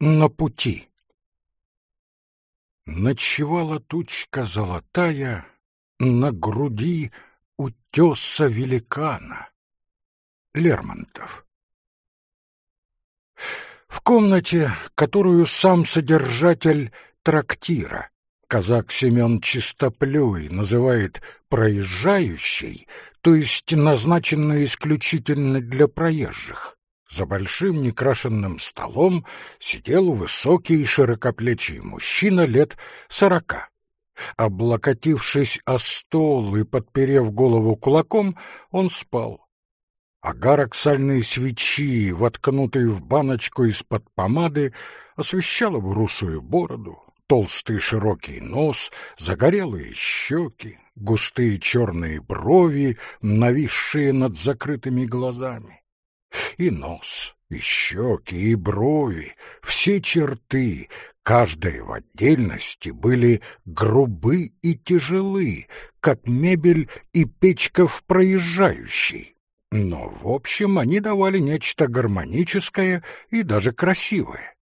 на пути. Ночевала тучка золотая на груди утеса великана. Лермонтов. В комнате, которую сам содержатель трактира, казак Семен Чистоплюй, называет «проезжающей», то есть назначенной исключительно для проезжих, за большим некрашенным столом сидел высокий широкоплечий мужчина лет сорока. Облокотившись о стол и подперев голову кулаком, он спал. Агарок сальной свечи, воткнутый в баночку из-под помады, освещал его русую бороду, толстый широкий нос, загорелые щеки, густые черные брови, нависшие над закрытыми глазами. И нос, и щеки, и брови, все черты, каждая в отдельности, были грубы и тяжелы, как мебель и печка в проезжающей. Но, в общем, они давали нечто гармоническое и даже красивое.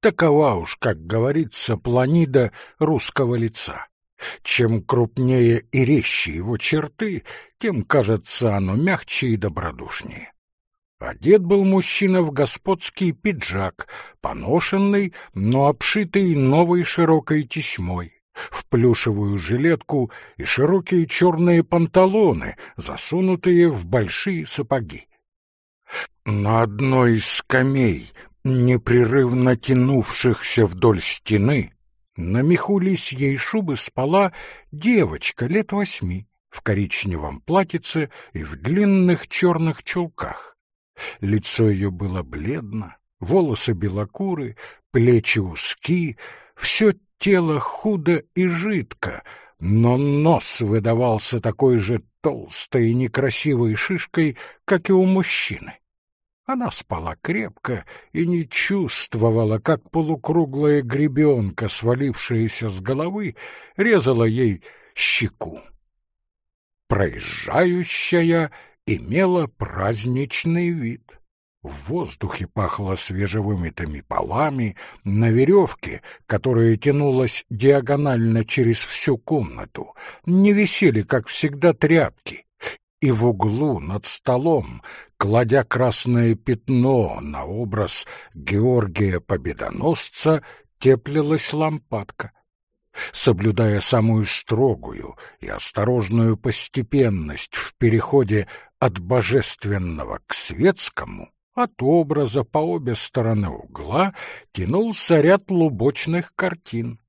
Такова уж, как говорится, планида русского лица. Чем крупнее и резче его черты, тем, кажется, оно мягче и добродушнее. Одет был мужчина в господский пиджак, поношенный, но обшитый новой широкой тесьмой, в плюшевую жилетку и широкие черные панталоны, засунутые в большие сапоги. На одной из скамей, непрерывно тянувшихся вдоль стены, на меху лисьей шубы спала девочка лет восьми в коричневом платьице и в длинных черных чулках. Лицо ее было бледно, волосы белокуры, плечи узки, все тело худо и жидко, но нос выдавался такой же толстой и некрасивой шишкой, как и у мужчины. Она спала крепко и не чувствовала, как полукруглая гребенка, свалившаяся с головы, резала ей щеку. Проезжающая имела праздничный вид. В воздухе пахло свежевымытыми полами, на веревке, которая тянулась диагонально через всю комнату, не висели, как всегда, тряпки, и в углу над столом, кладя красное пятно на образ Георгия Победоносца, теплилась лампадка соблюдая самую строгую и осторожную постепенность в переходе от божественного к светскому, от образа по обе стороны угла тянулся ряд лубочных картин.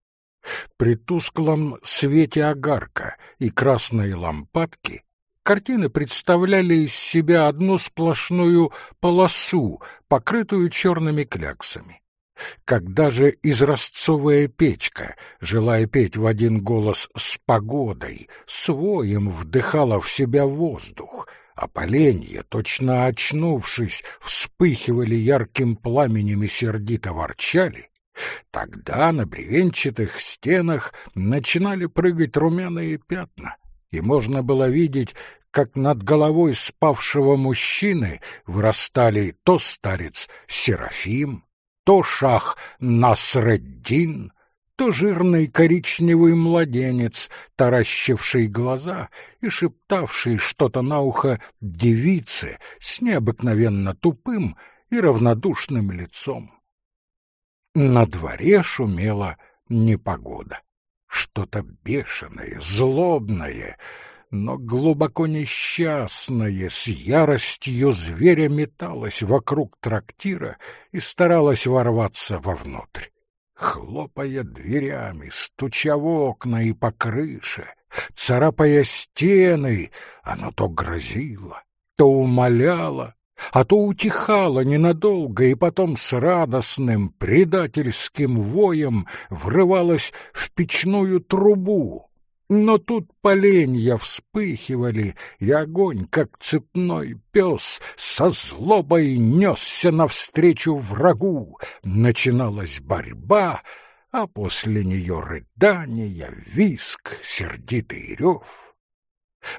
При тусклом свете огарка и красной лампадки картины представляли из себя одну сплошную полосу, покрытую черными кляксами. Когда же изразцовая печка, желая петь в один голос с погодой, своим вдыхала в себя воздух, а поленья, точно очнувшись, вспыхивали ярким пламенем и сердито ворчали, тогда на бревенчатых стенах начинали прыгать румяные пятна, и можно было видеть, как над головой спавшего мужчины вырастали то старец Серафим, то шах Насреддин, то жирный коричневый младенец, таращивший глаза и шептавший что-то на ухо девице с необыкновенно тупым и равнодушным лицом. На дворе шумела непогода. Что-то бешеное, злобное — но глубоко несчастное, с яростью зверя металось вокруг трактира и старалось ворваться вовнутрь. Хлопая дверями, стуча в окна и по крыше, царапая стены, оно то грозило, то умоляло, а то утихало ненадолго и потом с радостным предательским воем врывалось в печную трубу, но тут поленья вспыхивали, и огонь, как цепной пес, со злобой несся навстречу врагу. Начиналась борьба, а после нее рыдания, виск, сердитый рев.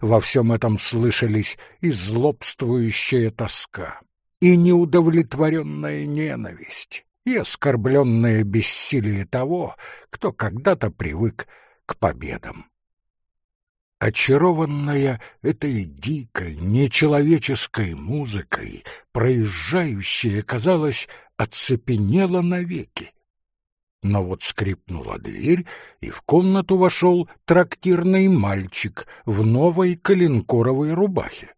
Во всем этом слышались и злобствующая тоска, и неудовлетворенная ненависть. и оскорбленное бессилие того, кто когда-то привык к победам. Очарованная этой дикой, нечеловеческой музыкой, проезжающая, казалось, оцепенела навеки. Но вот скрипнула дверь, и в комнату вошел трактирный мальчик в новой коленкоровой рубахе.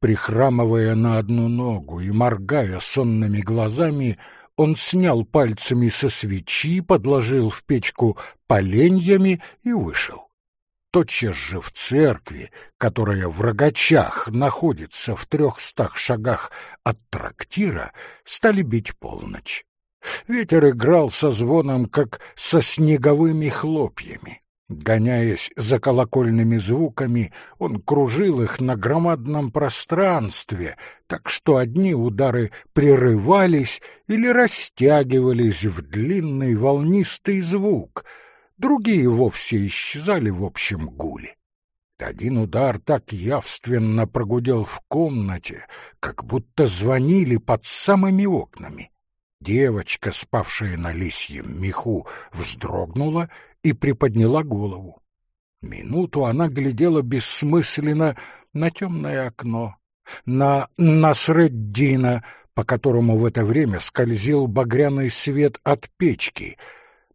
Прихрамывая на одну ногу и моргая сонными глазами, он снял пальцами со свечи, подложил в печку поленьями и вышел. Тотчас же в церкви, которая в Рогачах находится в трехстах шагах от трактира, стали бить полночь. Ветер играл со звоном, как со снеговыми хлопьями. Гоняясь за колокольными звуками, он кружил их на громадном пространстве, так что одни удары прерывались или растягивались в длинный волнистый звук, другие вовсе исчезали в общем гуле. Один удар так явственно прогудел в комнате, как будто звонили под самыми окнами. Девочка, спавшая на лисьем меху, вздрогнула и приподняла голову. Минуту она глядела бессмысленно на темное окно, на Насреддина, по которому в это время скользил багряный свет от печки.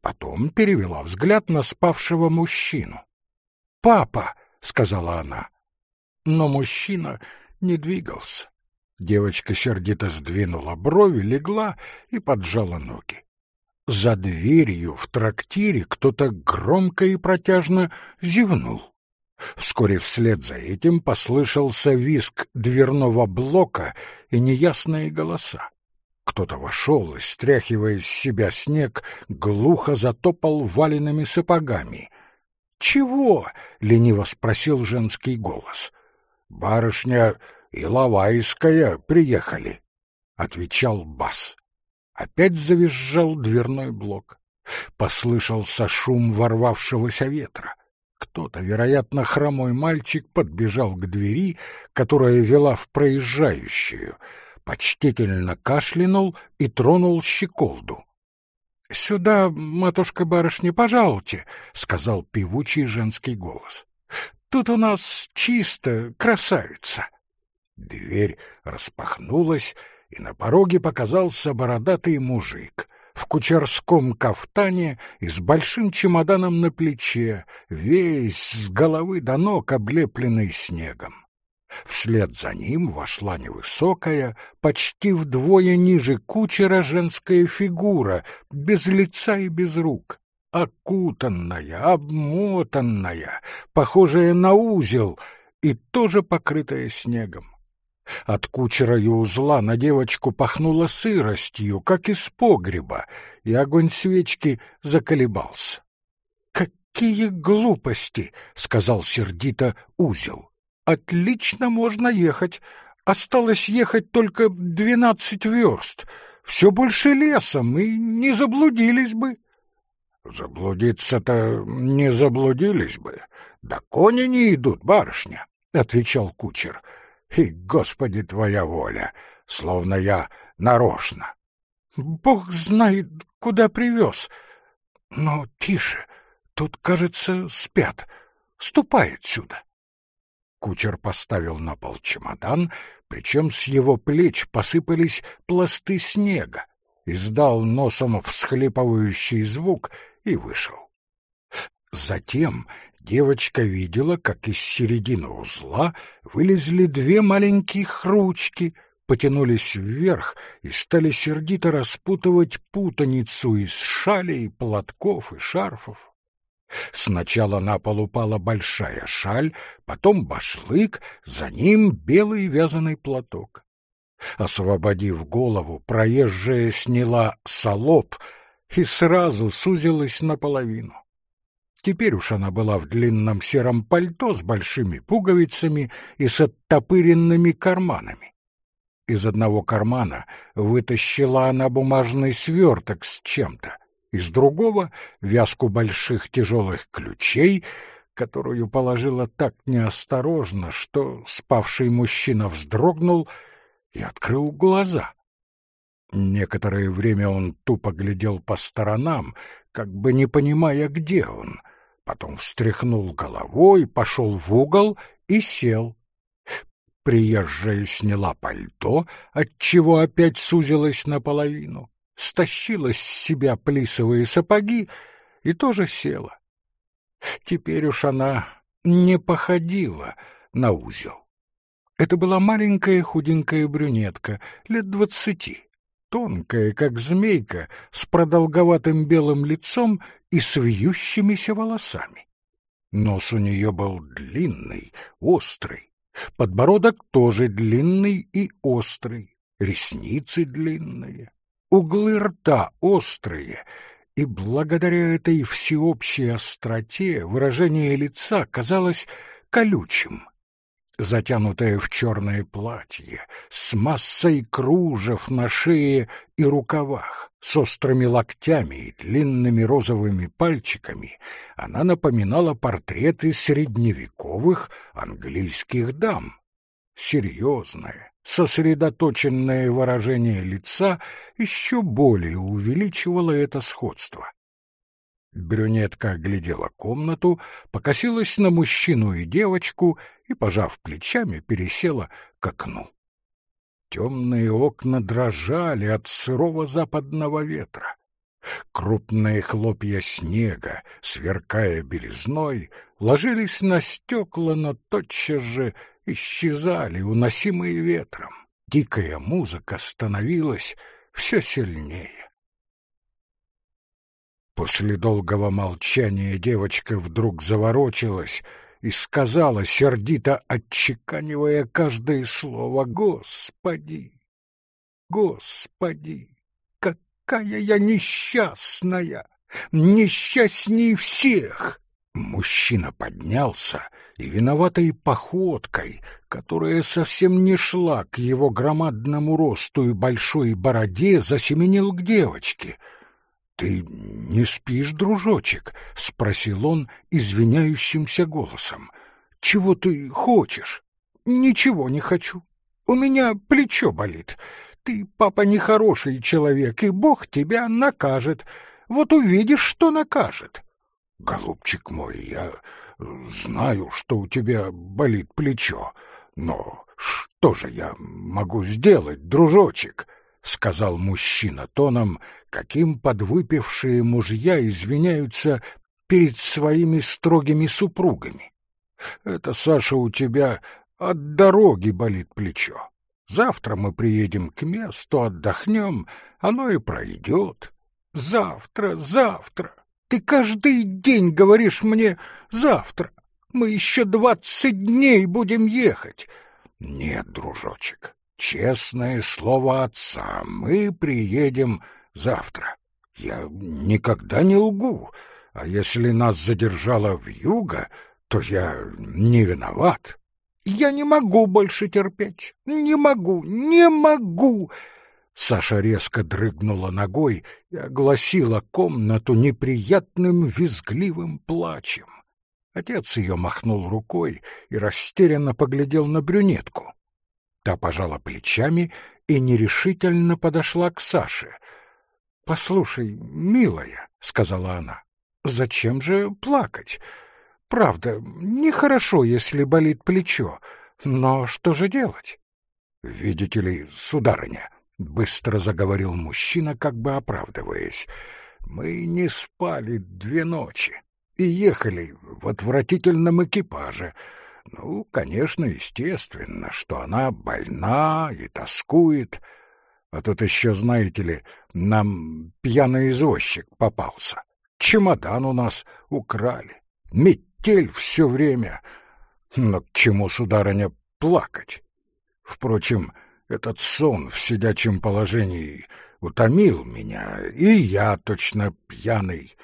Потом перевела взгляд на спавшего мужчину. «Папа!» — сказала она. Но мужчина не двигался. Девочка сердито сдвинула брови, легла и поджала ноги. За дверью в трактире кто-то громко и протяжно зевнул. Вскоре вслед за этим послышался визг дверного блока и неясные голоса. Кто-то вошел и, стряхивая с себя снег, глухо затопал валенными сапогами. «Чего?» — лениво спросил женский голос. «Барышня Иловайская приехали», — отвечал бас. Опять завизжал дверной блок. Послышался шум ворвавшегося ветра. Кто-то, вероятно, хромой мальчик, подбежал к двери, которая вела в проезжающую, почтительно кашлянул и тронул щеколду. — Сюда, матушка-барышня, пожалуйте, — сказал певучий женский голос. — Тут у нас чисто, красавица. Дверь распахнулась, и на пороге показался бородатый мужик в кучерском кафтане и с большим чемоданом на плече, весь с головы до ног облепленный снегом. Вслед за ним вошла невысокая, почти вдвое ниже кучера женская фигура, без лица и без рук, окутанная, обмотанная, похожая на узел и тоже покрытая снегом. От кучера и узла на девочку пахнуло сыростью, как из погреба, и огонь свечки заколебался. «Какие глупости!» — сказал сердито узел. «Отлично можно ехать. Осталось ехать только двенадцать верст. Все больше лесом, и не заблудились бы». «Заблудиться-то не заблудились бы. Да кони не идут, барышня», — отвечал кучер. И, Господи, твоя воля, словно я нарочно. Бог знает, куда привез. Но тише, тут, кажется, спят. Ступай отсюда. Кучер поставил на пол чемодан, причем с его плеч посыпались пласты снега, издал носом всхлипывающий звук и вышел. Затем девочка видела, как из середины узла вылезли две маленьких ручки, потянулись вверх и стали сердито распутывать путаницу из шалей, платков и шарфов. Сначала на пол упала большая шаль, потом башлык, за ним белый вязаный платок. Освободив голову, проезжая сняла солоб и сразу сузилась наполовину. Теперь уж она была в длинном сером пальто с большими пуговицами и с оттопыренными карманами. Из одного кармана вытащила она бумажный сверток с чем-то, из другого — вязку больших тяжелых ключей, которую положила так неосторожно, что спавший мужчина вздрогнул и открыл глаза. Некоторое время он тупо глядел по сторонам, как бы не понимая, где он. Потом встряхнул головой, пошел в угол и сел. Приезжая сняла пальто, отчего опять сузилась наполовину, стащила с себя плисовые сапоги и тоже села. Теперь уж она не походила на узел. Это была маленькая худенькая брюнетка, лет двадцати, тонкая, как змейка, с продолговатым белым лицом и с вьющимися волосами. Нос у нее был длинный, острый, подбородок тоже длинный и острый, ресницы длинные, углы рта острые, и благодаря этой всеобщей остроте выражение лица казалось колючим затянутая в черное платье, с массой кружев на шее и рукавах, с острыми локтями и длинными розовыми пальчиками, она напоминала портреты средневековых английских дам. Серьезное, сосредоточенное выражение лица еще более увеличивало это сходство. Брюнетка оглядела комнату, покосилась на мужчину и девочку и, пожав плечами, пересела к окну. Темные окна дрожали от сырого западного ветра. Крупные хлопья снега, сверкая белизной, ложились на стекла, но тотчас же исчезали, уносимые ветром. Дикая музыка становилась все сильнее. После долгого молчания девочка вдруг заворочилась и сказала, сердито отчеканивая каждое слово, «Господи! Господи! Какая я несчастная! Несчастней всех!» Мужчина поднялся и виноватой походкой, которая совсем не шла к его громадному росту и большой бороде, засеменил к девочке — «Ты не спишь, дружочек?» — спросил он извиняющимся голосом. «Чего ты хочешь?» «Ничего не хочу. У меня плечо болит. Ты, папа, нехороший человек, и Бог тебя накажет. Вот увидишь, что накажет». «Голубчик мой, я знаю, что у тебя болит плечо, но что же я могу сделать, дружочек?» — сказал мужчина тоном, каким подвыпившие мужья извиняются перед своими строгими супругами. «Это, Саша, у тебя от дороги болит плечо. Завтра мы приедем к месту, отдохнем, оно и пройдет. Завтра, завтра. Ты каждый день говоришь мне «завтра». Мы еще двадцать дней будем ехать. Нет, дружочек, Честное слово отца, мы приедем завтра. Я никогда не лгу, а если нас задержала в юго, то я не виноват. Я не могу больше терпеть, не могу, не могу. Саша резко дрыгнула ногой и огласила комнату неприятным визгливым плачем. Отец ее махнул рукой и растерянно поглядел на брюнетку. Та пожала плечами и нерешительно подошла к Саше. «Послушай, милая», — сказала она, — «зачем же плакать? Правда, нехорошо, если болит плечо, но что же делать?» «Видите ли, сударыня», — быстро заговорил мужчина, как бы оправдываясь, — «мы не спали две ночи и ехали в отвратительном экипаже». Ну, конечно, естественно, что она больна и тоскует. А тут еще, знаете ли, нам пьяный извозчик попался. Чемодан у нас украли. Метель все время. Но к чему, сударыня, плакать? Впрочем, этот сон в сидячем положении утомил меня, и я точно пьяный.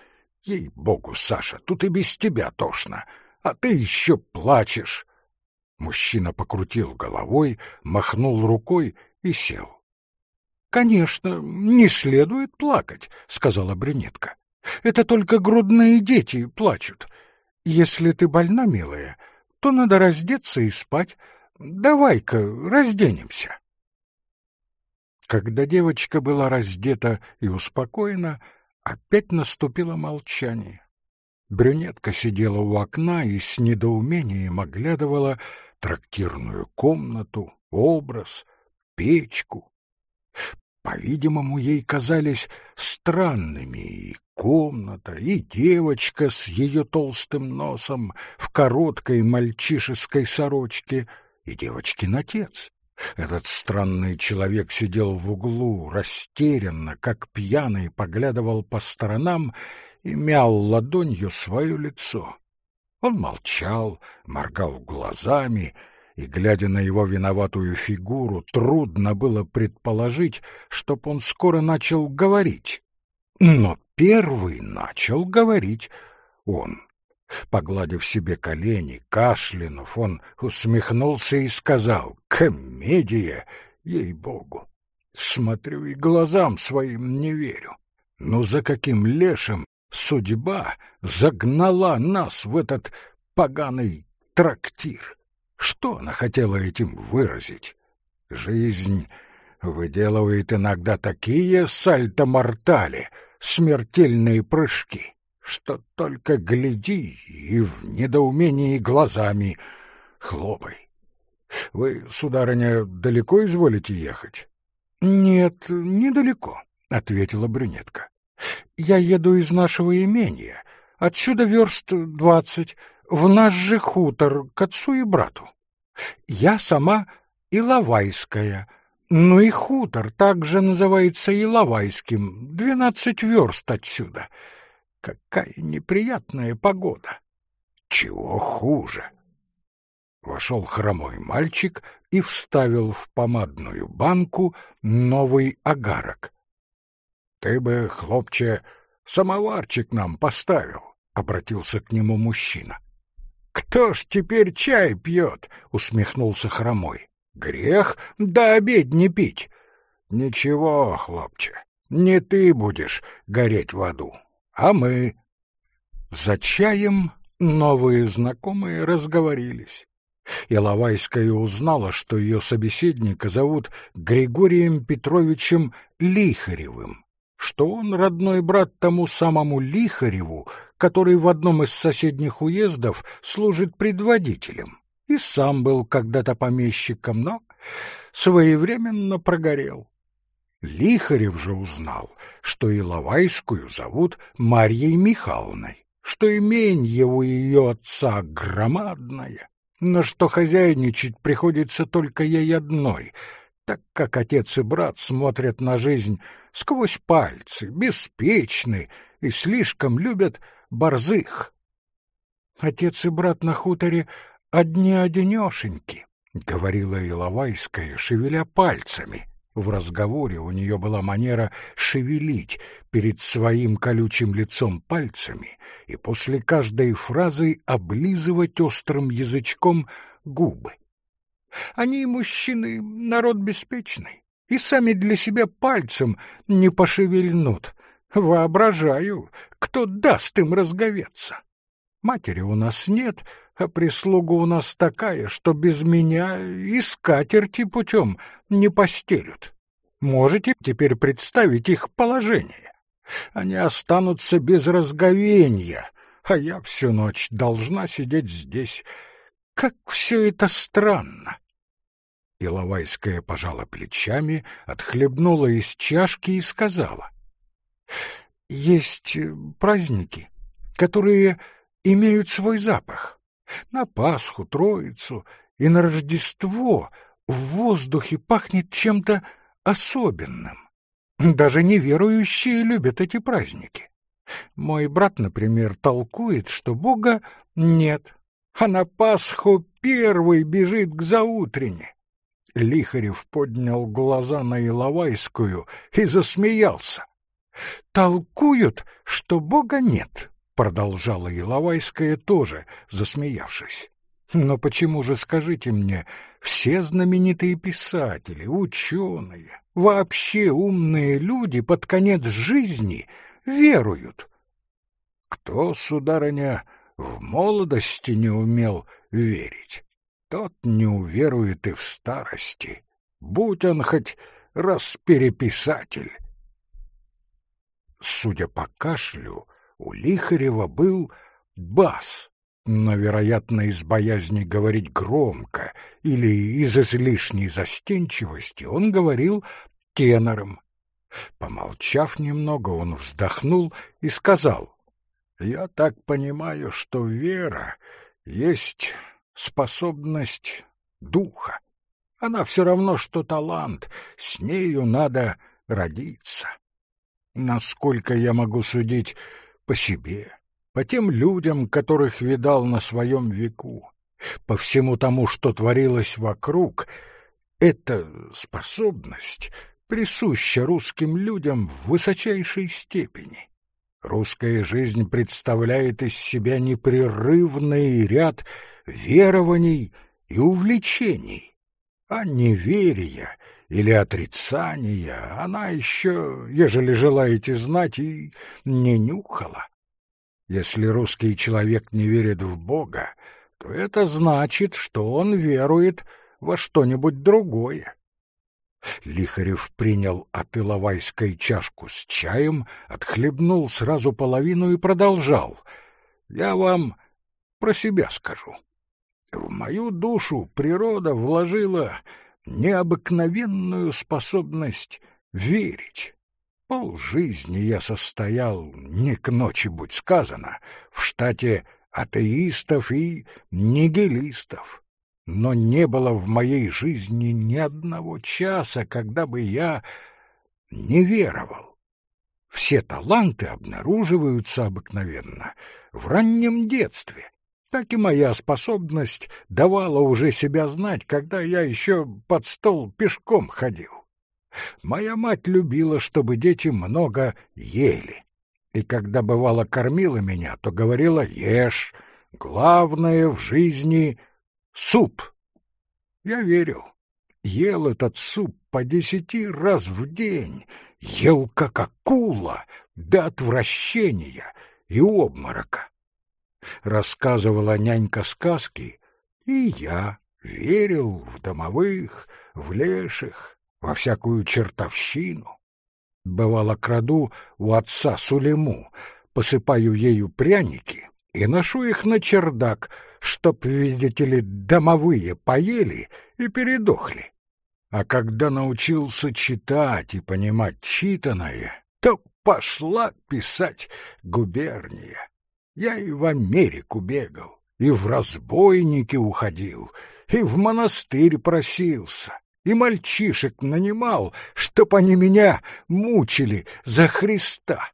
Ей-богу, Саша, тут и без тебя тошно а ты еще плачешь. Мужчина покрутил головой, махнул рукой и сел. — Конечно, не следует плакать, — сказала брюнетка. — Это только грудные дети плачут. Если ты больна, милая, то надо раздеться и спать. Давай-ка разденемся. Когда девочка была раздета и успокоена, опять наступило молчание. Брюнетка сидела у окна и с недоумением оглядывала трактирную комнату, образ, печку. По-видимому, ей казались странными и комната, и девочка с ее толстым носом в короткой мальчишеской сорочке, и девочкин отец. Этот странный человек сидел в углу, растерянно, как пьяный, поглядывал по сторонам и мял ладонью свое лицо. Он молчал, моргал глазами, и, глядя на его виноватую фигуру, трудно было предположить, чтоб он скоро начал говорить. Но первый начал говорить он. Погладив себе колени, кашлянув, он усмехнулся и сказал «Комедия, ей-богу! Смотрю и глазам своим не верю. Ну за каким лешим судьба загнала нас в этот поганый трактир? Что она хотела этим выразить? Жизнь выделывает иногда такие сальто-мортали, смертельные прыжки, что только гляди и в недоумении глазами хлопай. Вы, сударыня, далеко изволите ехать? — Нет, недалеко, — ответила брюнетка. — Я еду из нашего имения. Отсюда верст двадцать, в наш же хутор, к отцу и брату. Я сама Иловайская, ну и хутор также называется Иловайским, двенадцать верст отсюда. Какая неприятная погода! Чего хуже? Вошел хромой мальчик и вставил в помадную банку новый агарок. — Ты бы, хлопче, самоварчик нам поставил, — обратился к нему мужчина. — Кто ж теперь чай пьет? — усмехнулся хромой. — Грех да обед не пить. — Ничего, хлопче, не ты будешь гореть в аду, а мы. За чаем новые знакомые разговорились. Иловайская узнала, что ее собеседника зовут Григорием Петровичем Лихаревым, что он родной брат тому самому Лихареву, который в одном из соседних уездов служит предводителем, и сам был когда-то помещиком, но своевременно прогорел. Лихарев же узнал, что Иловайскую зовут Марьей Михайловной, что именье у ее отца громадное, но что хозяйничать приходится только ей одной, так как отец и брат смотрят на жизнь сквозь пальцы, беспечны и слишком любят борзых. Отец и брат на хуторе одни-одинешеньки, — говорила Иловайская, шевеля пальцами — в разговоре у нее была манера шевелить перед своим колючим лицом пальцами и после каждой фразы облизывать острым язычком губы. Они, мужчины, народ беспечный, и сами для себя пальцем не пошевельнут. Воображаю, кто даст им разговеться. Матери у нас нет, а прислуга у нас такая, что без меня и скатерти путем не постелют. Можете теперь представить их положение? Они останутся без разговения, а я всю ночь должна сидеть здесь. Как все это странно! Иловайская пожала плечами, отхлебнула из чашки и сказала. — Есть праздники, которые имеют свой запах. На Пасху, Троицу и на Рождество в воздухе пахнет чем-то особенным. Даже неверующие любят эти праздники. Мой брат, например, толкует, что Бога нет, а на Пасху первый бежит к заутрене. Лихарев поднял глаза на Иловайскую и засмеялся. «Толкуют, что Бога нет», продолжала Иловайская тоже, засмеявшись. Но почему же, скажите мне, все знаменитые писатели, ученые, вообще умные люди под конец жизни веруют? Кто, сударыня, в молодости не умел верить, тот не уверует и в старости, будь он хоть распереписатель. Судя по кашлю, у Лихарева был бас, но, вероятно, из боязни говорить громко или из излишней застенчивости он говорил тенором. Помолчав немного, он вздохнул и сказал, «Я так понимаю, что вера есть способность духа. Она все равно, что талант, с нею надо родиться. Насколько я могу судить по себе, по тем людям, которых видал на своем веку, по всему тому, что творилось вокруг, эта способность присуща русским людям в высочайшей степени. Русская жизнь представляет из себя непрерывный ряд верований и увлечений, а неверия или отрицания она еще, ежели желаете знать, и не нюхала. Если русский человек не верит в Бога, то это значит, что он верует во что-нибудь другое. Лихарев принял от Иловайской чашку с чаем, отхлебнул сразу половину и продолжал. «Я вам про себя скажу. В мою душу природа вложила необыкновенную способность верить. Пол жизни я состоял, не к ночи будь сказано, в штате атеистов и нигилистов. Но не было в моей жизни ни одного часа, когда бы я не веровал. Все таланты обнаруживаются обыкновенно в раннем детстве. Так и моя способность давала уже себя знать, когда я еще под стол пешком ходил. Моя мать любила, чтобы дети много ели. И когда бывало кормила меня, то говорила «Ешь, главное в жизни — суп». Я верил. Ел этот суп по десяти раз в день, ел как акула до отвращения и обморока. Рассказывала нянька сказки, и я верил в домовых, в леших, во всякую чертовщину. Бывало, краду у отца Сулему, посыпаю ею пряники и ношу их на чердак, чтоб, видите ли, домовые поели и передохли. А когда научился читать и понимать читанное, то пошла писать губерния. Я и в Америку бегал, и в разбойники уходил, и в монастырь просился, и мальчишек нанимал, чтоб они меня мучили за Христа.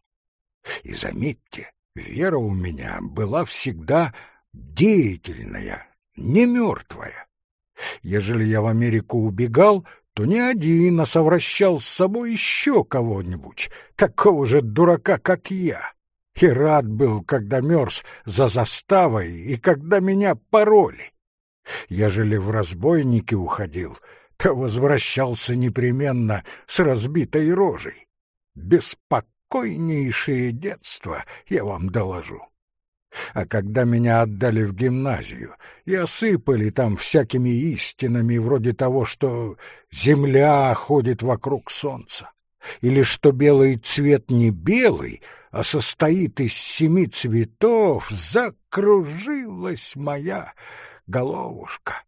И заметьте, вера у меня была всегда деятельная, не мертвая. Ежели я в Америку убегал, то не один, а совращал с собой еще кого-нибудь, такого же дурака, как я. И рад был, когда мерз за заставой и когда меня пороли. Ежели в разбойники уходил — то возвращался непременно с разбитой рожей. Беспокойнейшее детство, я вам доложу. А когда меня отдали в гимназию и осыпали там всякими истинами вроде того, что земля ходит вокруг солнца, или что белый цвет не белый, а состоит из семи цветов, закружилась моя головушка.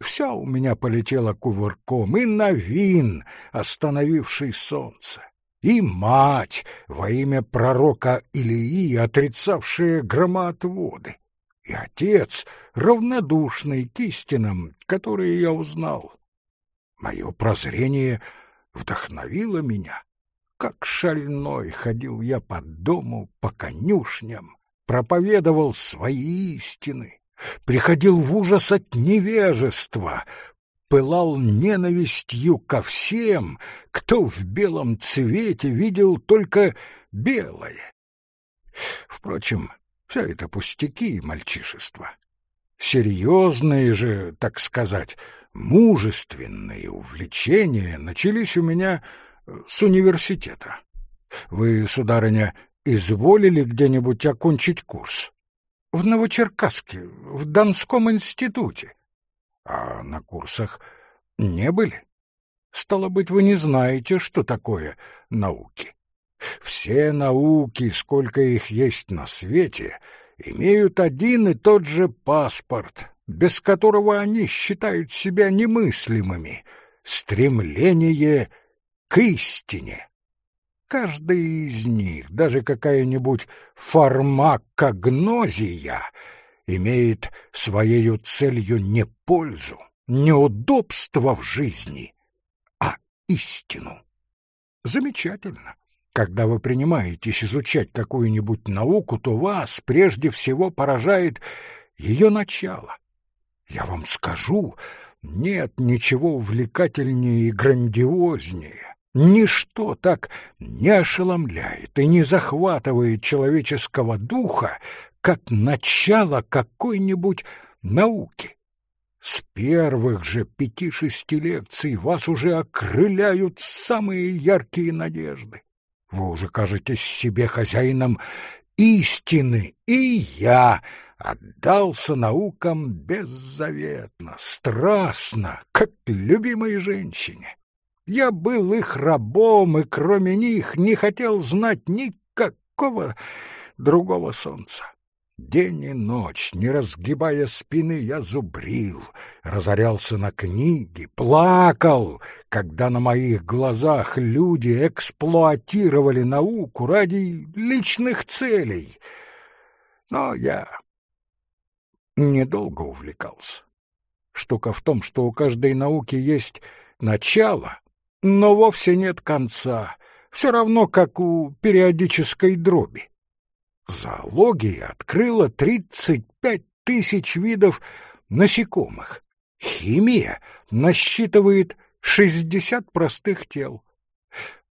Все у меня полетело кувырком, и Новин, остановивший солнце, и мать во имя пророка Илии, отрицавшая громоотводы, и отец, равнодушный к истинам, которые я узнал. Мое прозрение вдохновило меня. Как шальной ходил я по дому, по конюшням, проповедовал свои истины, приходил в ужас от невежества, пылал ненавистью ко всем, кто в белом цвете видел только белое. Впрочем, все это пустяки и мальчишество. Серьезные же, так сказать, мужественные увлечения начались у меня с университета. Вы, сударыня, изволили где-нибудь окончить курс? в Новочеркасске, в Донском институте. А на курсах не были? Стало быть, вы не знаете, что такое науки. Все науки, сколько их есть на свете, имеют один и тот же паспорт, без которого они считают себя немыслимыми — стремление к истине. Каждый из них, даже какая-нибудь фармакогнозия, имеет своею целью не пользу, не удобство в жизни, а истину. Замечательно. Когда вы принимаетесь изучать какую-нибудь науку, то вас прежде всего поражает ее начало. Я вам скажу, нет ничего увлекательнее и грандиознее, Ничто так не ошеломляет и не захватывает человеческого духа, как начало какой-нибудь науки. С первых же пяти-шести лекций вас уже окрыляют самые яркие надежды. Вы уже кажетесь себе хозяином истины, и я отдался наукам беззаветно, страстно, как любимой женщине. Я был их рабом, и кроме них не хотел знать никакого другого солнца. День и ночь, не разгибая спины, я зубрил, разорялся на книги, плакал, когда на моих глазах люди эксплуатировали науку ради личных целей. Но я недолго увлекался. Штука в том, что у каждой науки есть начало, но вовсе нет конца, все равно как у периодической дроби. Зоология открыла 35 тысяч видов насекомых. Химия насчитывает 60 простых тел.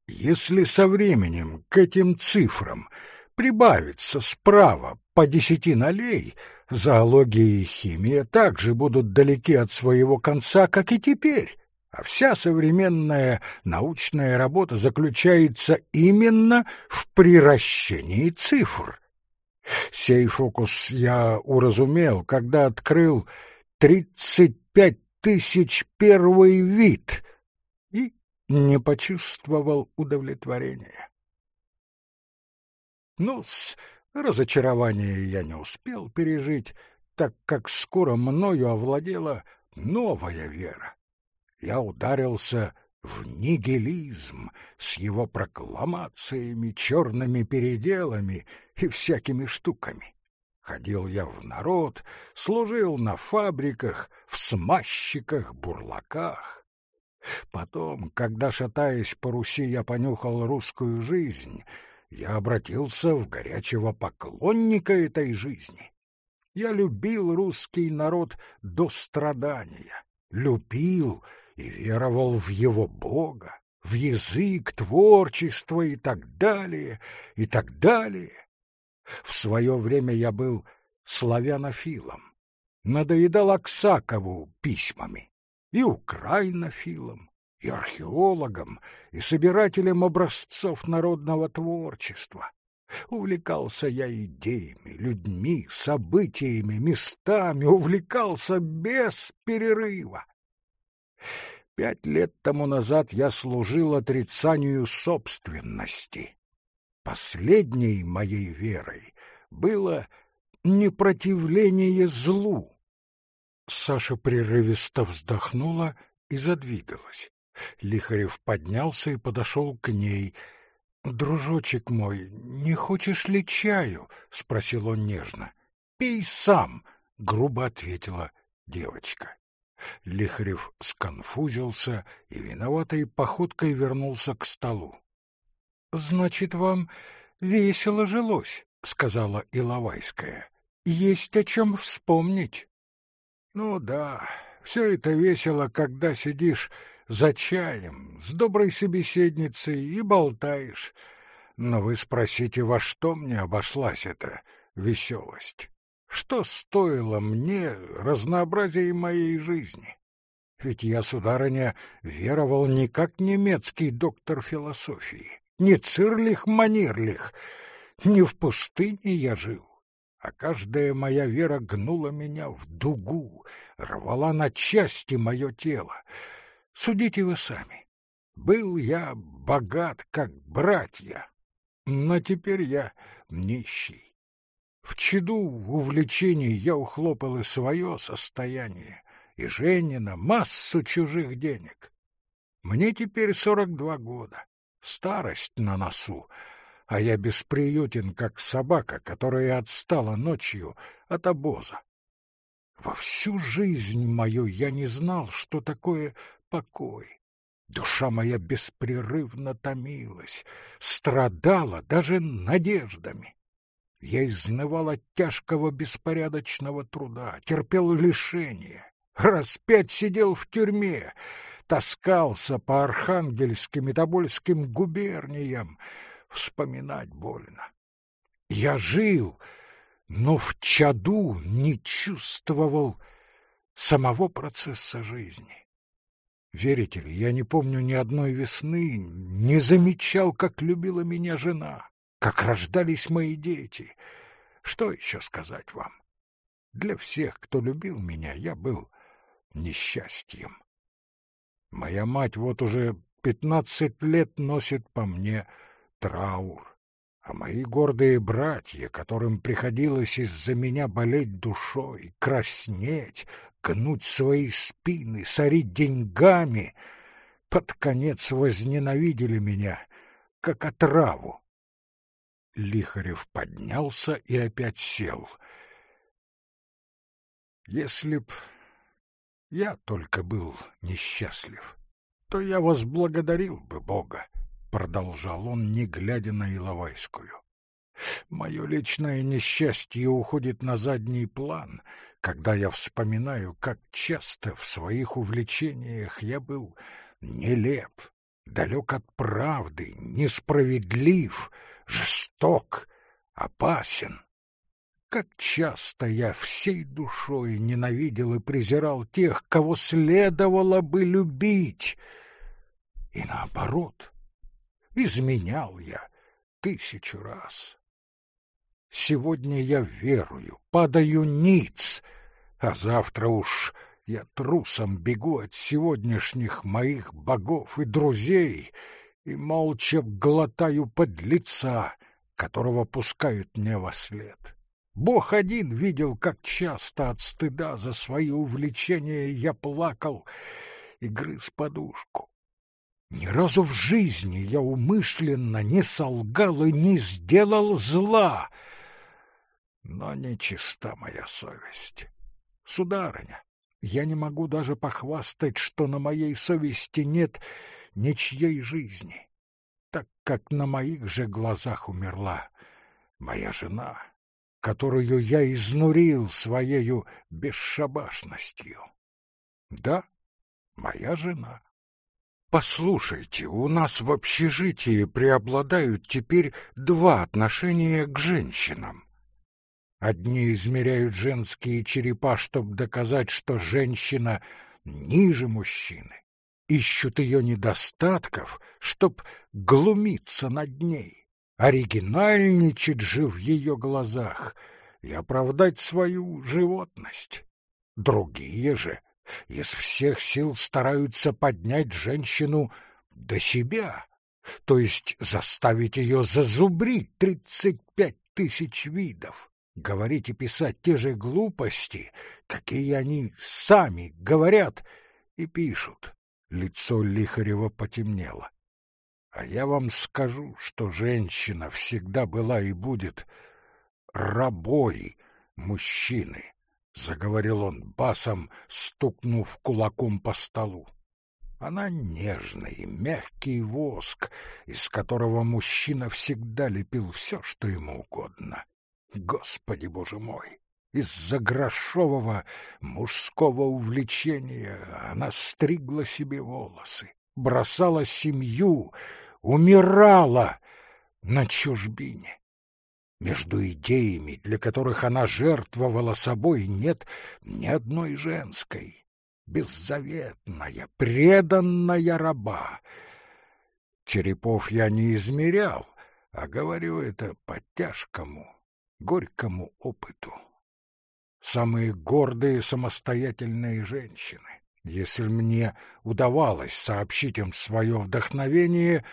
Если со временем к этим цифрам прибавится справа по десяти налей, зоология и химия также будут далеки от своего конца, как и теперь а вся современная научная работа заключается именно в приращении цифр. Сей фокус я уразумел, когда открыл тридцать пять тысяч первый вид и не почувствовал удовлетворения. Ну, с разочарования я не успел пережить, так как скоро мною овладела новая вера я ударился в нигилизм с его прокламациями, черными переделами и всякими штуками. Ходил я в народ, служил на фабриках, в смазчиках, бурлаках. Потом, когда, шатаясь по Руси, я понюхал русскую жизнь, я обратился в горячего поклонника этой жизни. Я любил русский народ до страдания, любил и веровал в его Бога, в язык, творчество и так далее, и так далее. В свое время я был славянофилом, надоедал Аксакову письмами, и украинофилом, и археологом, и собирателем образцов народного творчества. Увлекался я идеями, людьми, событиями, местами, увлекался без перерыва. Пять лет тому назад я служил отрицанию собственности. Последней моей верой было непротивление злу. Саша прерывисто вздохнула и задвигалась. Лихарев поднялся и подошел к ней. «Дружочек мой, не хочешь ли чаю?» — спросил он нежно. «Пей сам!» — грубо ответила девочка. Лихарев сконфузился и виноватой походкой вернулся к столу. — Значит, вам весело жилось, — сказала Иловайская. — Есть о чем вспомнить. — Ну да, все это весело, когда сидишь за чаем с доброй собеседницей и болтаешь. Но вы спросите, во что мне обошлась эта веселость? Что стоило мне разнообразие моей жизни? Ведь я, сударыня, веровал не как немецкий доктор философии, не Цирлих-Манирлих, не в пустыне я жил, а каждая моя вера гнула меня в дугу, рвала на части мое тело. Судите вы сами. Был я богат, как братья, но теперь я нищий. В чаду увлечений я ухлопал и свое состояние, и Женина массу чужих денег. Мне теперь сорок два года, старость на носу, а я бесприютен, как собака, которая отстала ночью от обоза. Во всю жизнь мою я не знал, что такое покой. Душа моя беспрерывно томилась, страдала даже надеждами. Я изнывал от тяжкого беспорядочного труда, терпел лишения, раз пять сидел в тюрьме, таскался по архангельским и тобольским губерниям. Вспоминать больно. Я жил, но в чаду не чувствовал самого процесса жизни. Верите ли, я не помню ни одной весны, не замечал, как любила меня жена, как рождались мои дети. Что еще сказать вам? Для всех, кто любил меня, я был несчастьем. Моя мать вот уже пятнадцать лет носит по мне траур, а мои гордые братья, которым приходилось из-за меня болеть душой, краснеть, гнуть свои спины, сорить деньгами, под конец возненавидели меня, как отраву. Лихарев поднялся и опять сел. Если б я только был несчастлив, то я возблагодарил бы Бога, — продолжал он, не глядя на Иловайскую. Мое личное несчастье уходит на задний план, когда я вспоминаю, как часто в своих увлечениях я был нелеп, далек от правды, несправедлив, жесток, опасен. Как часто я всей душой ненавидел и презирал тех, кого следовало бы любить. И наоборот, изменял я тысячу раз. Сегодня я верую, падаю ниц, а завтра уж я трусом бегу от сегодняшних моих богов и друзей и молча глотаю под лица, которого пускают мне во след. Бог один видел, как часто от стыда за свои увлечения я плакал и грыз подушку. Ни разу в жизни я умышленно не солгал и не сделал зла — но нечиста моя совесть. Сударыня, я не могу даже похвастать, что на моей совести нет ничьей жизни, так как на моих же глазах умерла моя жена, которую я изнурил своею бесшабашностью. Да, моя жена. Послушайте, у нас в общежитии преобладают теперь два отношения к женщинам. Одни измеряют женские черепа, чтобы доказать, что женщина ниже мужчины. Ищут ее недостатков, чтоб глумиться над ней. Оригинальничать же в ее глазах и оправдать свою животность. Другие же из всех сил стараются поднять женщину до себя, то есть заставить ее зазубрить тридцать пять тысяч видов говорить и писать те же глупости, какие они сами говорят и пишут. Лицо Лихарева потемнело. А я вам скажу, что женщина всегда была и будет рабой мужчины, — заговорил он басом, стукнув кулаком по столу. Она нежный, мягкий воск, из которого мужчина всегда лепил все, что ему угодно. Господи, Боже мой! Из-за грошового мужского увлечения она стригла себе волосы, бросала семью, умирала на чужбине. Между идеями, для которых она жертвовала собой, нет ни одной женской. Беззаветная, преданная раба. Черепов я не измерял, а говорю это по-тяжкому, горькому опыту. Самые гордые самостоятельные женщины, если мне удавалось сообщить им свое вдохновение,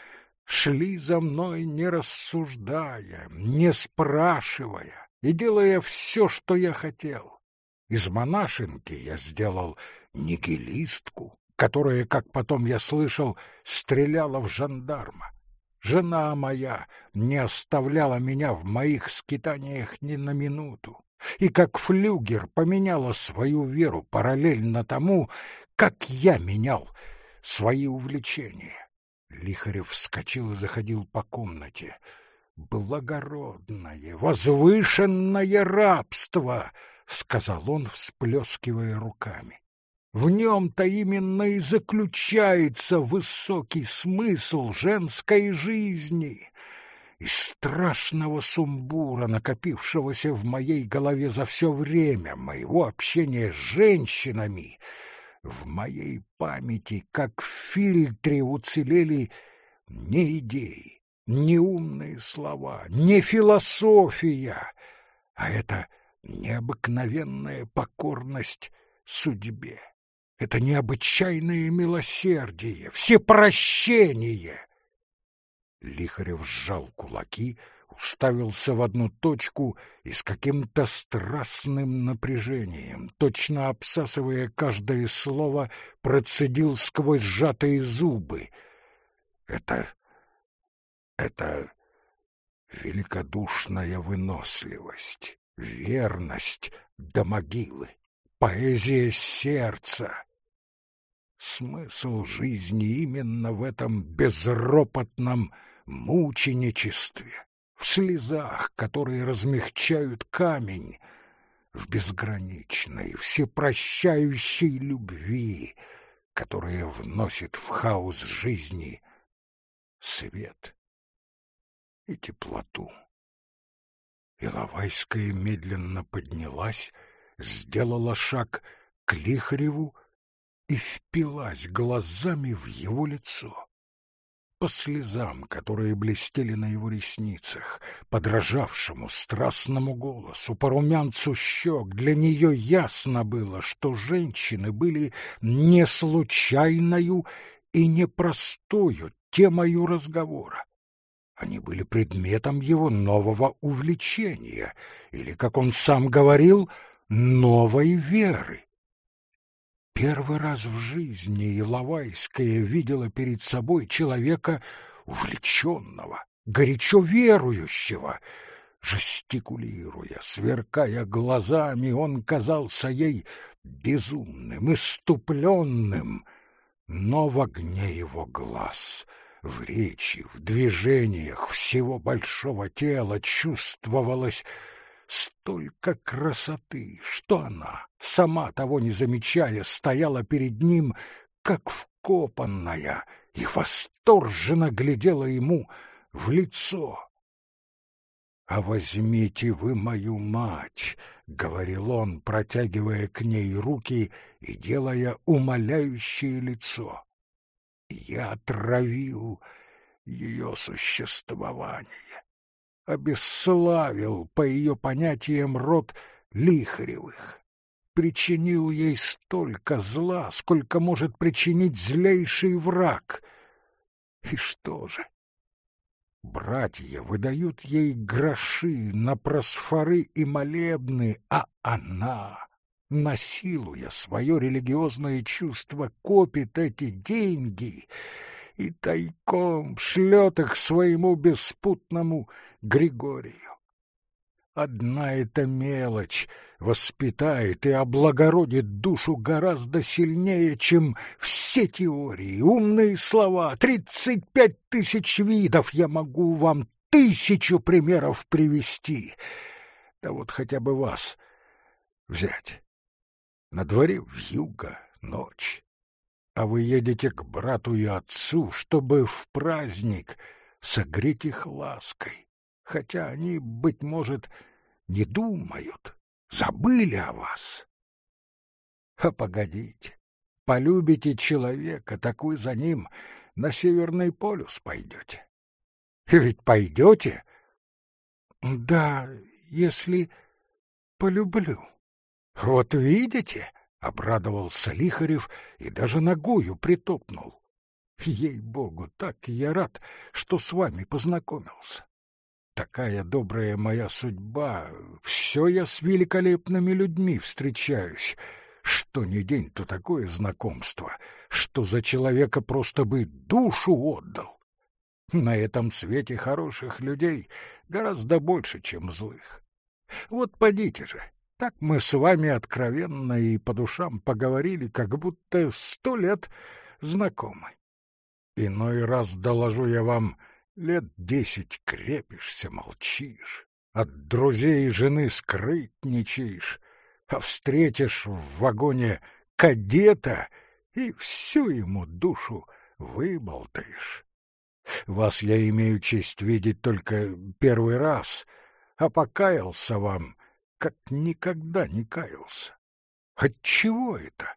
шли за мной, не рассуждая, не спрашивая и делая все, что я хотел. Из монашенки я сделал нигилистку, которая, как потом я слышал, стреляла в жандарма. Жена моя не оставляла меня в моих скитаниях ни на минуту, и как флюгер поменяла свою веру параллельно тому, как я менял свои увлечения. Лихарев вскочил и заходил по комнате. «Благородное, возвышенное рабство!» — сказал он, всплескивая руками. В нем-то именно и заключается высокий смысл женской жизни. Из страшного сумбура, накопившегося в моей голове за все время моего общения с женщинами, в моей памяти, как в фильтре, уцелели не идеи, не умные слова, не философия, а это необыкновенная покорность судьбе. Это необычайное милосердие, всепрощение. Лихарев сжал кулаки, уставился в одну точку и с каким-то страстным напряжением, точно обсасывая каждое слово, процедил сквозь сжатые зубы. Это... это великодушная выносливость, верность до могилы, поэзия сердца, Смысл жизни именно в этом безропотном мученичестве, в слезах, которые размягчают камень, в безграничной, всепрощающей любви, которая вносит в хаос жизни свет и теплоту. Иловайская медленно поднялась, сделала шаг к Лихареву и впилась глазами в его лицо. По слезам, которые блестели на его ресницах, подражавшему страстному голосу, по румянцу щек, для нее ясно было, что женщины были не случайною и непростою темою разговора. Они были предметом его нового увлечения, или, как он сам говорил, новой веры. Первый раз в жизни Иловайская видела перед собой человека увлеченного, горячо верующего. Жестикулируя, сверкая глазами, он казался ей безумным, иступленным, но в огне его глаз, в речи, в движениях всего большого тела чувствовалось столько красоты, что она, сама того не замечая, стояла перед ним, как вкопанная, и восторженно глядела ему в лицо. «А возьмите вы мою мать», — говорил он, протягивая к ней руки и делая умоляющее лицо. «Я отравил ее существование обесславил, по ее понятиям, род Лихаревых, причинил ей столько зла, сколько может причинить злейший враг. И что же? Братья выдают ей гроши на просфоры и молебны, а она, насилуя свое религиозное чувство, копит эти деньги и тайком шлет их своему беспутному Григорию. Одна эта мелочь воспитает и облагородит душу гораздо сильнее, чем все теории, умные слова. Тридцать пять тысяч видов я могу вам тысячу примеров привести. Да вот хотя бы вас взять. На дворе вьюга, ночь, а вы едете к брату и отцу, чтобы в праздник согреть их лаской хотя они, быть может, не думают, забыли о вас. А погодите, полюбите человека, так вы за ним на Северный полюс пойдете. И ведь пойдете? Да, если полюблю. Вот видите, Обрадовался Лихарев и даже ногою притопнул. Ей-богу, так я рад, что с вами познакомился. Такая добрая моя судьба, все я с великолепными людьми встречаюсь. Что ни день, то такое знакомство, что за человека просто бы душу отдал. На этом свете хороших людей гораздо больше, чем злых. Вот подите же, так мы с вами откровенно и по душам поговорили, как будто сто лет знакомы. Иной раз доложу я вам, лет десять крепишься, молчишь, от друзей и жены скрытничаешь, а встретишь в вагоне кадета и всю ему душу выболтаешь. Вас я имею честь видеть только первый раз, а покаялся вам, как никогда не каялся. Отчего это?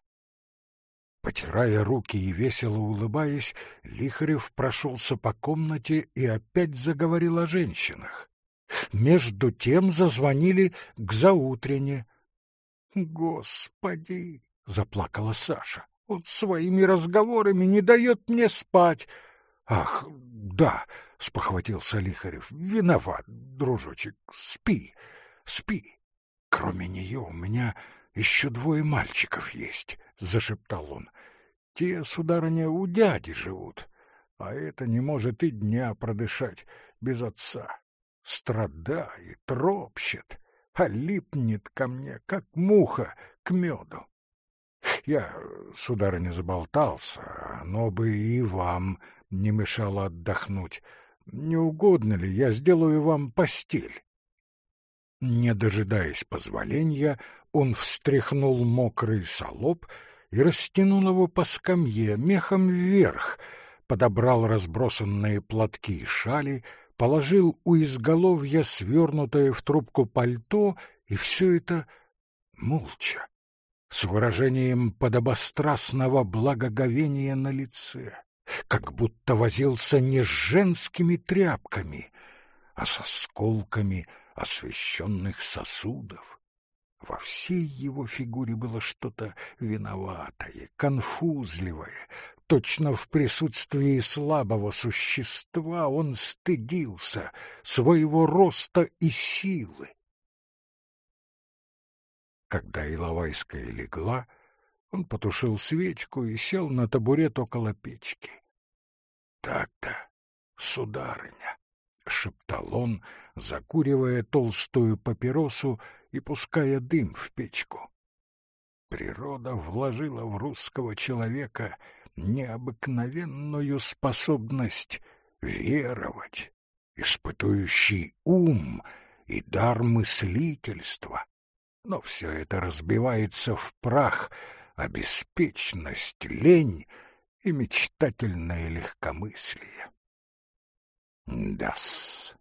Потирая руки и весело улыбаясь, Лихарев прошелся по комнате и опять заговорил о женщинах. Между тем зазвонили к заутрене. «Господи!» — заплакала Саша. «Он своими разговорами не дает мне спать!» «Ах, да!» — спохватился Лихарев. «Виноват, дружочек. Спи, спи. Кроме нее у меня еще двое мальчиков есть», — зашептал он. Те, сударыня, у дяди живут, а это не может и дня продышать без отца. Страдает, ропщет, а липнет ко мне, как муха к меду. Я, сударыня, заболтался, но бы и вам не мешало отдохнуть. Не угодно ли, я сделаю вам постель? Не дожидаясь позволения, он встряхнул мокрый солоб и растянул его по скамье мехом вверх, подобрал разбросанные платки и шали, положил у изголовья свернутое в трубку пальто, и все это молча, с выражением подобострастного благоговения на лице, как будто возился не с женскими тряпками, а с осколками освещенных сосудов. Во всей его фигуре было что-то виноватое, конфузливое. Точно в присутствии слабого существа он стыдился своего роста и силы. Когда Иловайская легла, он потушил свечку и сел на табурет около печки. «Так-то, сударыня!» — шептал он, закуривая толстую папиросу и пуская дым в печку. Природа вложила в русского человека необыкновенную способность веровать, испытующий ум и дар мыслительства. Но все это разбивается в прах, а беспечность, лень и мечтательное легкомыслие. Да-с.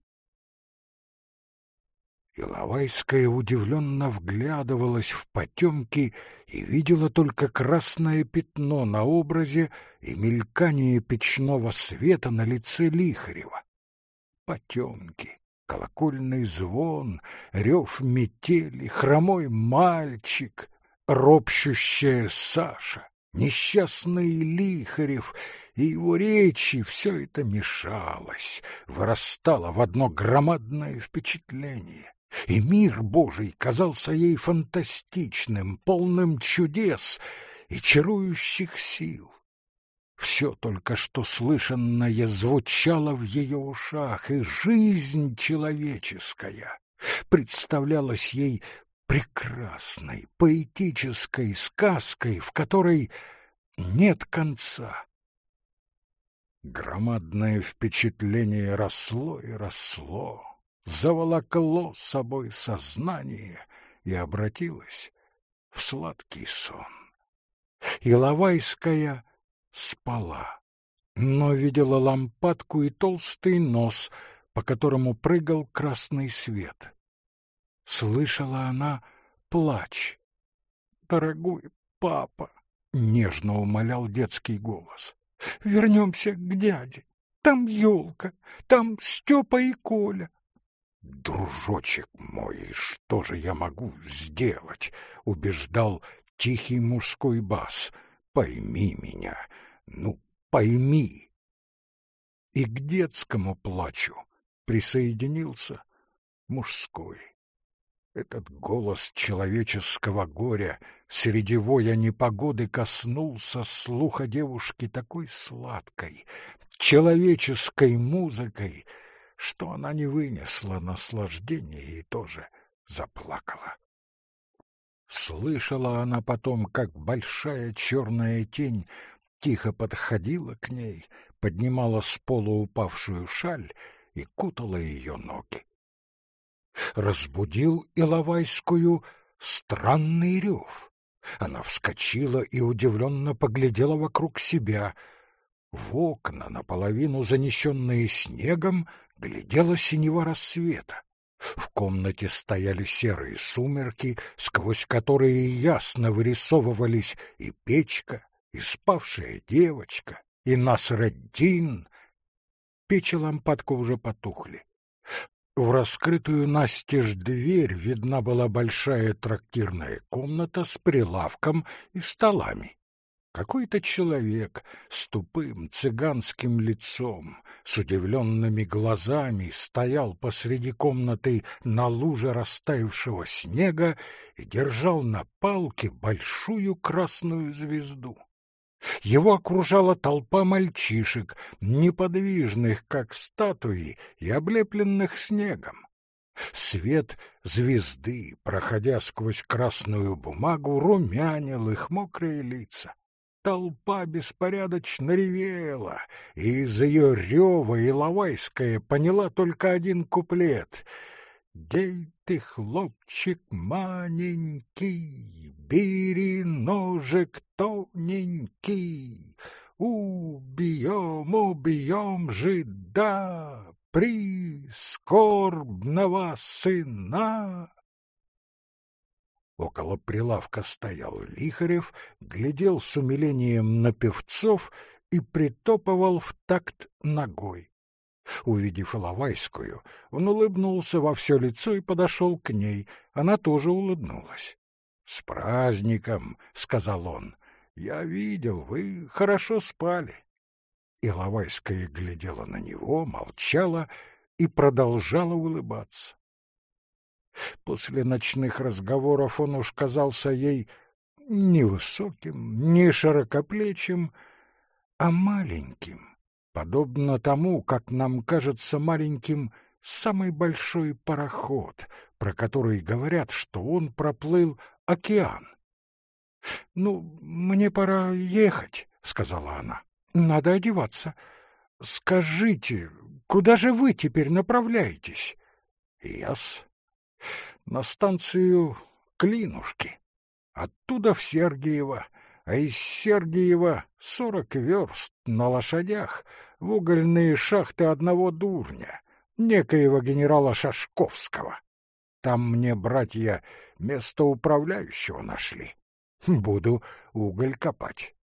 Иловайская удивленно вглядывалась в потемки и видела только красное пятно на образе и мелькание печного света на лице Лихарева. Потемки, колокольный звон, рев метели, хромой мальчик, ропщущая Саша, несчастный Лихарев и его речи — все это мешалось, вырастало в одно громадное впечатление и мир Божий казался ей фантастичным, полным чудес и чарующих сил. Все только что слышанное звучало в ее ушах, и жизнь человеческая представлялась ей прекрасной, поэтической сказкой, в которой нет конца. Громадное впечатление росло и росло заволокло собой сознание и обратилось в сладкий сон. Иловайская спала, но видела лампадку и толстый нос, по которому прыгал красный свет. Слышала она плач. «Дорогой папа!» — нежно умолял детский голос. «Вернемся к дяде. Там елка, там Степа и Коля. «Дружочек мой, что же я могу сделать?» — убеждал тихий мужской бас. «Пойми меня, ну, пойми!» И к детскому плачу присоединился мужской. Этот голос человеческого горя среди воя непогоды коснулся слуха девушки такой сладкой, человеческой музыкой, что она не вынесла наслаждения и тоже заплакала. Слышала она потом, как большая черная тень тихо подходила к ней, поднимала с пола упавшую шаль и кутала ее ноги. Разбудил Иловайскую странный рев. Она вскочила и удивленно поглядела вокруг себя. В окна, наполовину занесенные снегом, глядела синева рассвета. В комнате стояли серые сумерки, сквозь которые ясно вырисовывались и печка, и спавшая девочка, и Насреддин. Печь и лампадка уже потухли. В раскрытую настежь дверь видна была большая трактирная комната с прилавком и столами. Какой-то человек с тупым цыганским лицом, с удивленными глазами, стоял посреди комнаты на луже растаявшего снега и держал на палке большую красную звезду. Его окружала толпа мальчишек, неподвижных, как статуи, и облепленных снегом. Свет звезды, проходя сквозь красную бумагу, румянил их мокрые лица. Толпа беспорядочно ревела, и из ее рева Иловайская поняла только один куплет. «Дей ты, хлопчик маленький, бери ножик тоненький, убьем, убьем жида, прискорбного сына!» Около прилавка стоял Лихарев, глядел с умилением на певцов и притопывал в такт ногой. Увидев Иловайскую, он улыбнулся во все лицо и подошел к ней. Она тоже улыбнулась. — С праздником, — сказал он. — Я видел, вы хорошо спали. Иловайская глядела на него, молчала и продолжала улыбаться. После ночных разговоров он уж казался ей невысоким, не широкоплечим, а маленьким, подобно тому, как нам кажется маленьким самый большой пароход, про который говорят, что он проплыл океан. — Ну, мне пора ехать, — сказала она. — Надо одеваться. Скажите, куда же вы теперь направляетесь? — Яс на станцию Клинушки. Оттуда в Сергиево, а из Сергиева сорок верст на лошадях в угольные шахты одного дурня, некоего генерала Шашковского. Там мне, братья, место управляющего нашли. Буду уголь копать.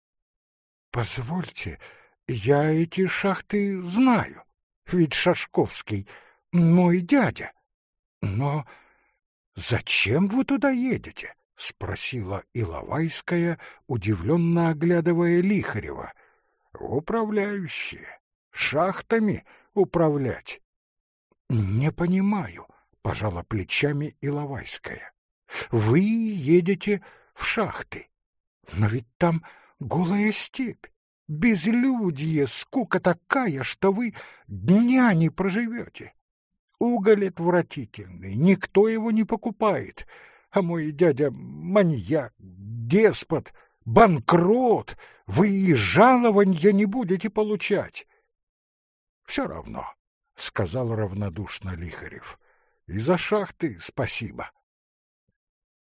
Позвольте, я эти шахты знаю, ведь Шашковский мой дядя. Но «Зачем вы туда едете?» — спросила Иловайская, удивленно оглядывая Лихарева. «Управляющие. Шахтами управлять». «Не понимаю», — пожала плечами Иловайская. «Вы едете в шахты, но ведь там голая степь, безлюдье, скука такая, что вы дня не проживете. Уголь отвратительный, никто его не покупает. А мой дядя маньяк, деспот, банкрот, вы и жалованья не будете получать. — Все равно, — сказал равнодушно Лихарев. — И за шахты спасибо.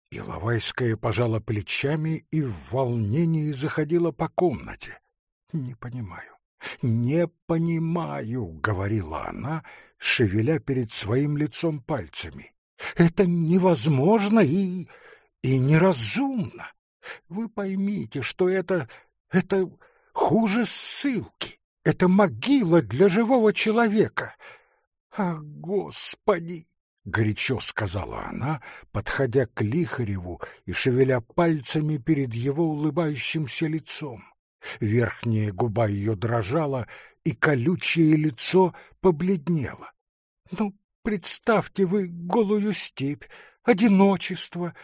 Иловайская пожала плечами и в волнении заходила по комнате. — Не понимаю. «Не понимаю», — говорила она, шевеля перед своим лицом пальцами. «Это невозможно и... и неразумно. Вы поймите, что это... это хуже ссылки. Это могила для живого человека. А, Господи, — горячо сказала она, подходя к Лихареву и шевеля пальцами перед его улыбающимся лицом. Верхняя губа ее дрожала, и колючее лицо побледнело. — Ну, представьте вы голую степь, одиночество.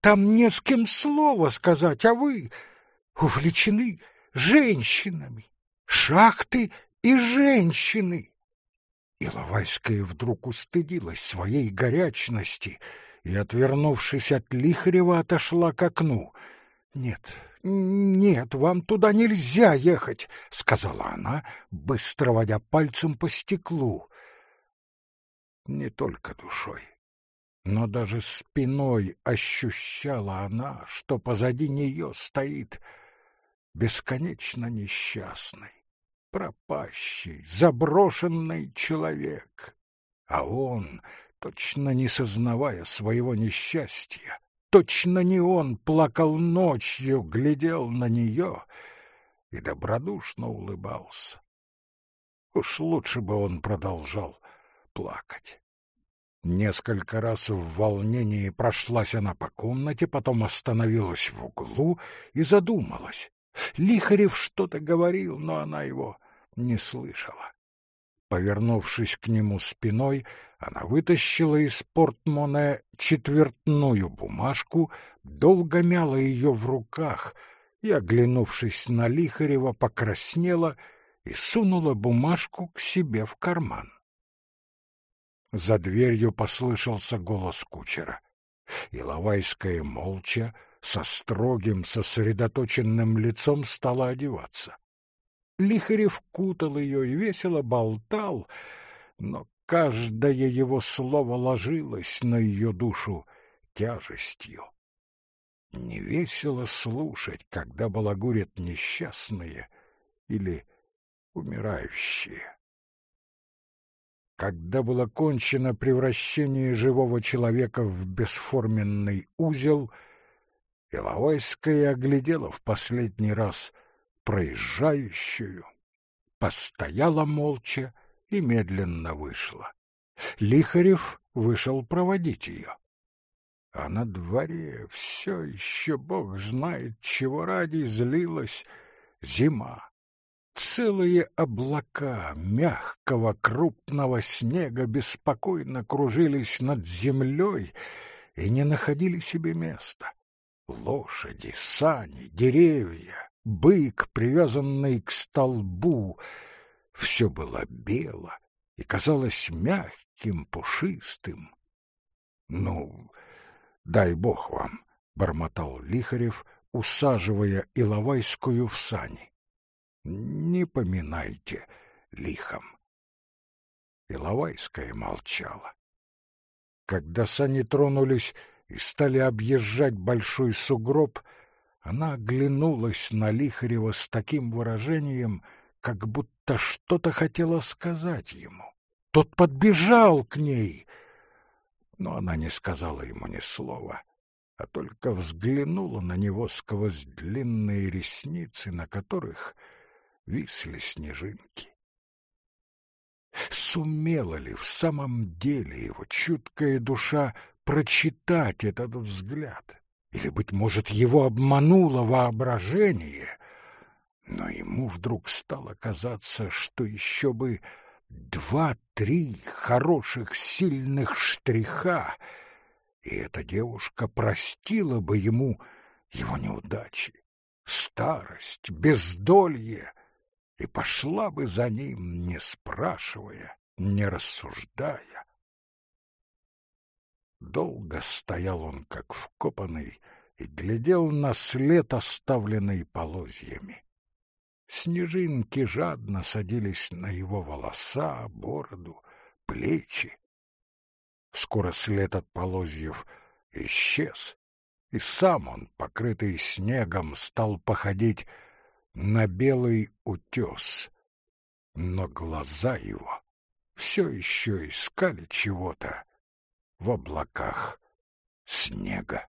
Там не с кем слова сказать, а вы увлечены женщинами. Шахты и женщины. Иловайская вдруг устыдилась своей горячности и, отвернувшись от Лихарева, отошла к окну. «Нет, нет, вам туда нельзя ехать», — сказала она, быстро водя пальцем по стеклу. Не только душой, но даже спиной ощущала она, что позади нее стоит бесконечно несчастный пропащий, заброшенный человек. А он, точно не сознавая своего несчастья, точно не он плакал ночью, глядел на нее и добродушно улыбался. Уж лучше бы он продолжал плакать. Несколько раз в волнении прошлась она по комнате, потом остановилась в углу и задумалась. Лихарев что-то говорил, но она его не слышала. Повернувшись к нему спиной, она вытащила из портмоне четвертную бумажку, долго мяла ее в руках и, оглянувшись на Лихарева, покраснела и сунула бумажку к себе в карман. За дверью послышался голос кучера. Иловайская молча со строгим, сосредоточенным лицом стала одеваться. Лихарев кутал ее и весело болтал, но каждое его слово ложилось на ее душу тяжестью. Не весело слушать, когда балагурят несчастные или умирающие. Когда было кончено превращение живого человека в бесформенный узел — Иловойская оглядела в последний раз проезжающую, постояла молча и медленно вышла. Лихарев вышел проводить ее. А на дворе все еще бог знает, чего ради злилась зима. Целые облака мягкого крупного снега беспокойно кружились над землей и не находили себе места. Лошади, сани, деревья, бык, привязанный к столбу — все было бело и казалось мягким, пушистым. — Ну, дай бог вам, — бормотал Лихарев, усаживая Иловайскую в сани. — Не поминайте лихом. Иловайская молчала. Когда сани тронулись и стали объезжать большой сугроб, она оглянулась на Лихарева с таким выражением, как будто что-то хотела сказать ему. Тот подбежал к ней, но она не сказала ему ни слова, а только взглянула на него сквозь длинные ресницы, на которых висли снежинки. Сумела ли в самом деле его чуткая душа прочитать этот взгляд. Или, быть может, его обмануло воображение. Но ему вдруг стало казаться, что еще бы два-три хороших сильных штриха, и эта девушка простила бы ему его неудачи, старость, бездолье, и пошла бы за ним, не спрашивая, не рассуждая. Долго стоял он, как вкопанный, и глядел на след, оставленный полозьями. Снежинки жадно садились на его волоса, бороду, плечи. Скоро след от полозьев исчез, и сам он, покрытый снегом, стал походить на белый утес. Но глаза его все еще искали чего-то, в облаках снега.